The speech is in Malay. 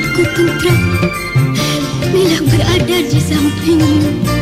membuatku tentera bila berada di sampingmu.